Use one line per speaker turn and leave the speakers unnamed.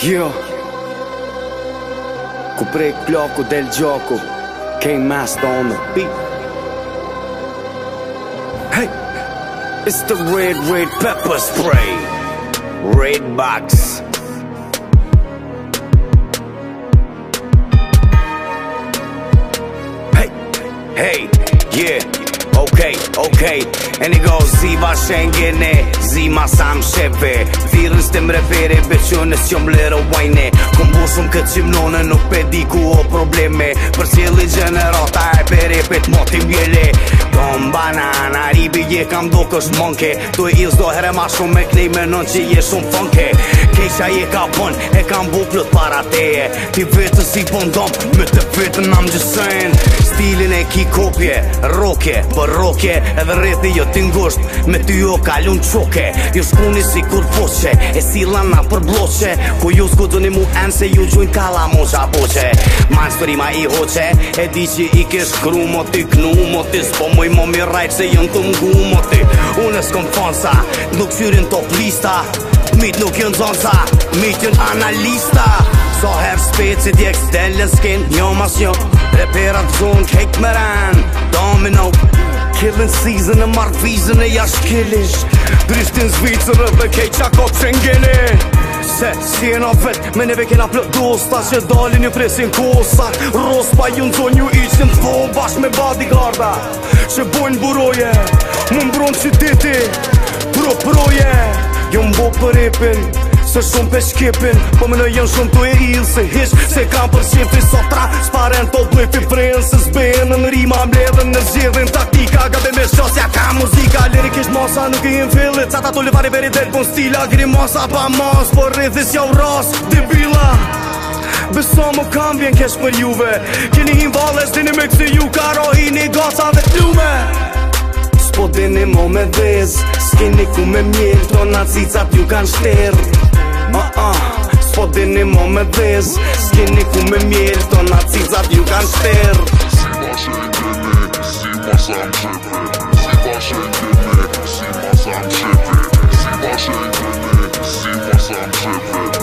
Io Cuprei il blocco del gioco che è rimasto on beat Hey, it's the red, red pepper spray Red box Hey, hey, yeah okay, okay And it goes Ziva shengene Zima sam sheve Virën së të mrefere Beqënës që më lërë uajne Këmë busëm këtë që mënone Nuk pe di ku o probleme Për cili gjenerata e pere Pe të motim gjele Dom banana Ribi je kam do kësh mënke Tu e ilës do herë ma shumë Me klej me nën që je shumë funke Kesha je ka pën E kam buklët para teje Ti vetën si pëndom Me të vetën am gjësën ki kopje, roke, për roke Edhe rrethi jo t'i me ty jo kalun qoke Ju shkuni si kur poqe, e si lana për bloqe Ku ju s'ku dhoni mu em se ju gjojnë kala moqa qa boqe Ma shpërima i hoqe, e di që i kesh kru mo t'i knu mo t'i Spo mu mo mi rajt se jën t'u mgu mo t'i Unë s'kom fonsa, nuk syrin top lista Mit nuk jën zonsa, mit jën analista So have speed di the extent skin Njo mas njo Repera të zonë kek më ranë Domino Killin season e mark vizën e jash killish Dristin zvicër e dhe kej qako të qengeni Se si e në vetë me neve kena plët dosta Që dalin një presin kosar Ros pa ju në zonju ju që të tvo me bodyguarda Që bojnë buroje Më mbron qyteti Pro proje Jo mbo për ripin Se shumë për shkipin Po më në jenë shumë të e ilë Se hish se kam për shifri sotra Sparen të dhuj për frinë Se zbenë në në rima më në zhjithin Taktika gabe me shosja ka muzika Lirikisht mosa nuk i në fillit Sa ta të lëfari veri dhe pun stila Gri masa pa mas Por rrithis jau ras Ti bila Beso më kam vjen kesh për juve Kini hin vales dini me kësi ju Karo i një dhe t'lume Po dini mo me vez, s'kini ku me mjerë Tonat zicat ju kanë shterë uh ah, -uh. Ah. Sfodene mome vez Skene ku me mjerë Të nacizat ju kanë shter Si pashe i krimi Si pashe am shepi Si pashe i krimi Si pashe am shepi Si pashe i Si pashe